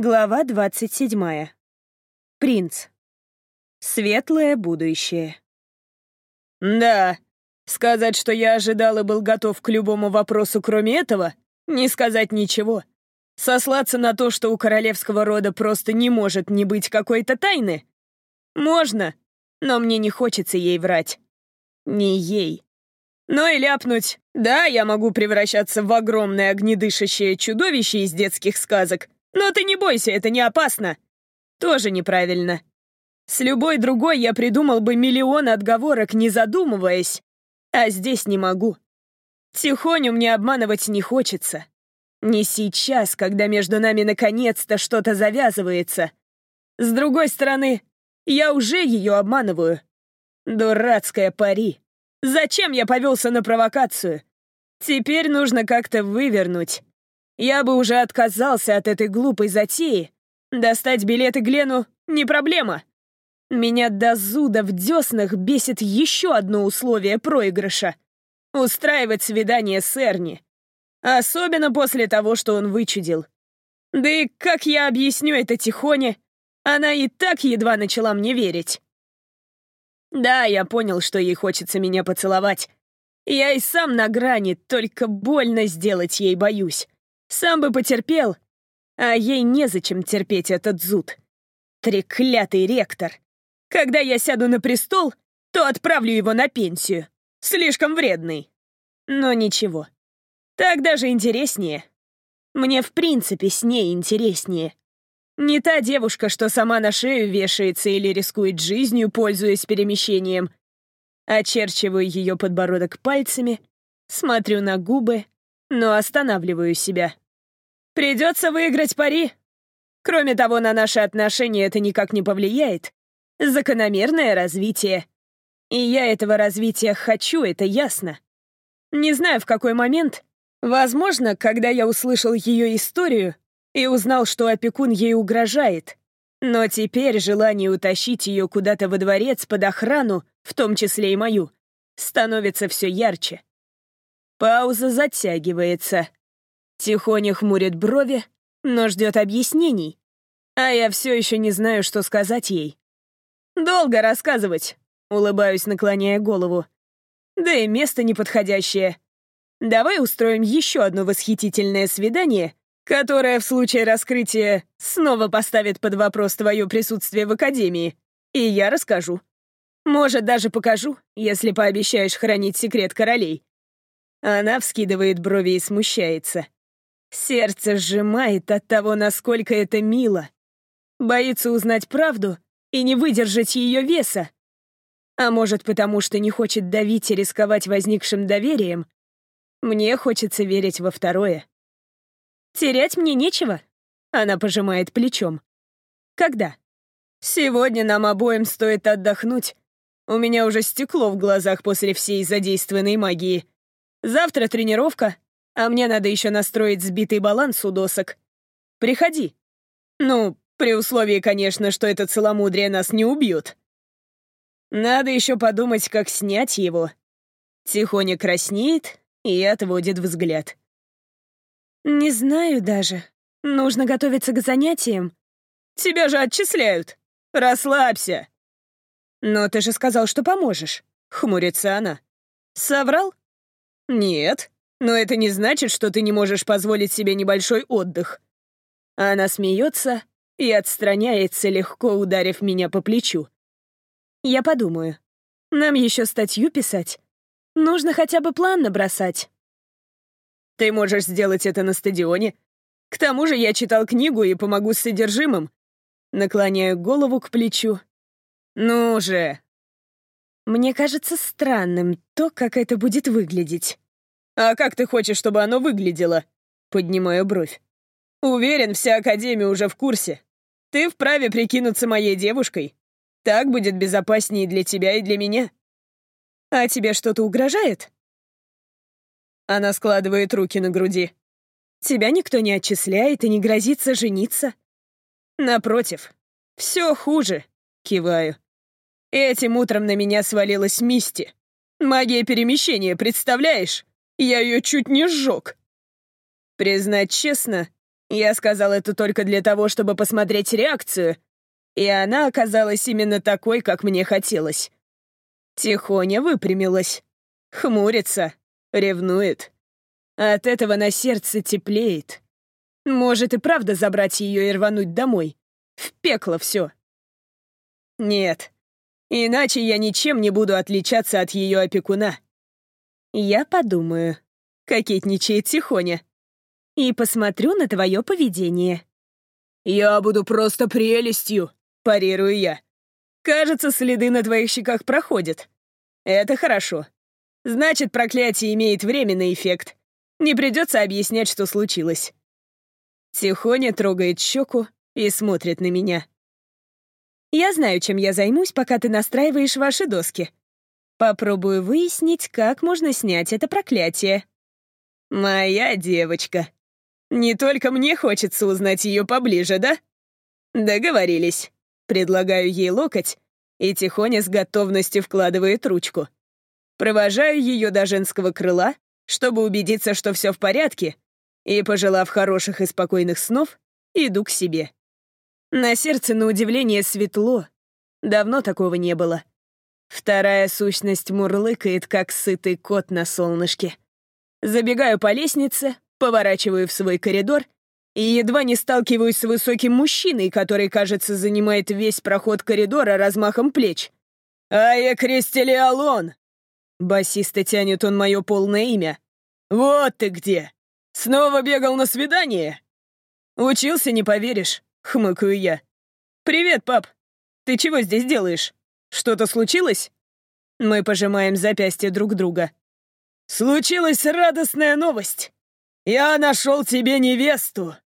Глава 27. Принц. Светлое будущее. Да, сказать, что я ожидал и был готов к любому вопросу, кроме этого, не сказать ничего. Сослаться на то, что у королевского рода просто не может не быть какой-то тайны? Можно, но мне не хочется ей врать. Не ей. Ну и ляпнуть. Да, я могу превращаться в огромное огнедышащее чудовище из детских сказок, но ты не бойся, это не опасно. Тоже неправильно. С любой другой я придумал бы миллион отговорок, не задумываясь. А здесь не могу. Тихоню мне обманывать не хочется. Не сейчас, когда между нами наконец-то что-то завязывается. С другой стороны, я уже ее обманываю. Дурацкая пари. Зачем я повелся на провокацию? Теперь нужно как-то вывернуть. Я бы уже отказался от этой глупой затеи. Достать билеты Глену — не проблема. Меня до зуда в деснах бесит еще одно условие проигрыша — устраивать свидание с Эрни. Особенно после того, что он вычудил. Да и как я объясню это Тихоне? Она и так едва начала мне верить. Да, я понял, что ей хочется меня поцеловать. Я и сам на грани, только больно сделать ей боюсь. Сам бы потерпел, а ей незачем терпеть этот зуд. Треклятый ректор. Когда я сяду на престол, то отправлю его на пенсию. Слишком вредный. Но ничего. Так даже интереснее. Мне в принципе с ней интереснее. Не та девушка, что сама на шею вешается или рискует жизнью, пользуясь перемещением. Очерчиваю ее подбородок пальцами, смотрю на губы, но останавливаю себя. Придется выиграть пари. Кроме того, на наши отношения это никак не повлияет. Закономерное развитие. И я этого развития хочу, это ясно. Не знаю, в какой момент. Возможно, когда я услышал ее историю и узнал, что опекун ей угрожает. Но теперь желание утащить ее куда-то во дворец под охрану, в том числе и мою, становится все ярче. Пауза затягивается. Тихоня хмурит брови, но ждет объяснений. А я все еще не знаю, что сказать ей. «Долго рассказывать», — улыбаюсь, наклоняя голову. «Да и место неподходящее. Давай устроим еще одно восхитительное свидание, которое в случае раскрытия снова поставит под вопрос твое присутствие в Академии, и я расскажу. Может, даже покажу, если пообещаешь хранить секрет королей». Она вскидывает брови и смущается. Сердце сжимает от того, насколько это мило. Боится узнать правду и не выдержать ее веса. А может, потому что не хочет давить и рисковать возникшим доверием? Мне хочется верить во второе. Терять мне нечего? Она пожимает плечом. Когда? Сегодня нам обоим стоит отдохнуть. У меня уже стекло в глазах после всей задействованной магии. Завтра тренировка, а мне надо еще настроить сбитый баланс у досок. Приходи. Ну, при условии, конечно, что это целомудрие нас не убьет. Надо еще подумать, как снять его. Тихоня краснеет и отводит взгляд. Не знаю даже. Нужно готовиться к занятиям. Тебя же отчисляют. Расслабься. Но ты же сказал, что поможешь. Хмурится она. Соврал? Нет. Но это не значит, что ты не можешь позволить себе небольшой отдых. Она смеется и отстраняется, легко ударив меня по плечу. Я подумаю. Нам еще статью писать. Нужно хотя бы план набросать. Ты можешь сделать это на стадионе. К тому же я читал книгу и помогу с содержимым. Наклоняю голову к плечу. Ну же. Мне кажется странным то, как это будет выглядеть. «А как ты хочешь, чтобы оно выглядело?» Поднимаю бровь. «Уверен, вся Академия уже в курсе. Ты вправе прикинуться моей девушкой. Так будет безопаснее для тебя и для меня». «А тебе что-то угрожает?» Она складывает руки на груди. «Тебя никто не отчисляет и не грозится жениться?» «Напротив, все хуже», — киваю. «Этим утром на меня свалилась Мисти. Магия перемещения, представляешь?» Я ее чуть не сжег. Признать честно, Я сказал это только для того, чтобы посмотреть реакцию, и она оказалась именно такой, как мне хотелось. Тихоня выпрямилась, хмурится, ревнует. От этого на сердце теплеет. Может и правда забрать ее и рвануть домой. В пекло все. Нет, иначе я ничем не буду отличаться от ее опекуна. Я подумаю, кокетничает Тихоня, и посмотрю на твое поведение. Я буду просто прелестью, парирую я. Кажется, следы на твоих щеках проходят. Это хорошо. Значит, проклятие имеет временный эффект. Не придется объяснять, что случилось. Тихоня трогает щеку и смотрит на меня. Я знаю, чем я займусь, пока ты настраиваешь ваши доски. Попробую выяснить, как можно снять это проклятие. Моя девочка. Не только мне хочется узнать ее поближе, да? Договорились. Предлагаю ей локоть, и Тихоня с готовностью вкладывает ручку. Провожаю ее до женского крыла, чтобы убедиться, что все в порядке, и, пожелав хороших и спокойных снов, иду к себе. На сердце, на удивление, светло. Давно такого не было. Вторая сущность мурлыкает, как сытый кот на солнышке. Забегаю по лестнице, поворачиваю в свой коридор и едва не сталкиваюсь с высоким мужчиной, который, кажется, занимает весь проход коридора размахом плеч. «Ая Кристелиалон!» Басисто тянет он мое полное имя. «Вот ты где! Снова бегал на свидание?» «Учился, не поверишь», — хмыкаю я. «Привет, пап. Ты чего здесь делаешь? Что-то случилось?» Мы пожимаем запястья друг друга. «Случилась радостная новость. Я нашел тебе невесту!»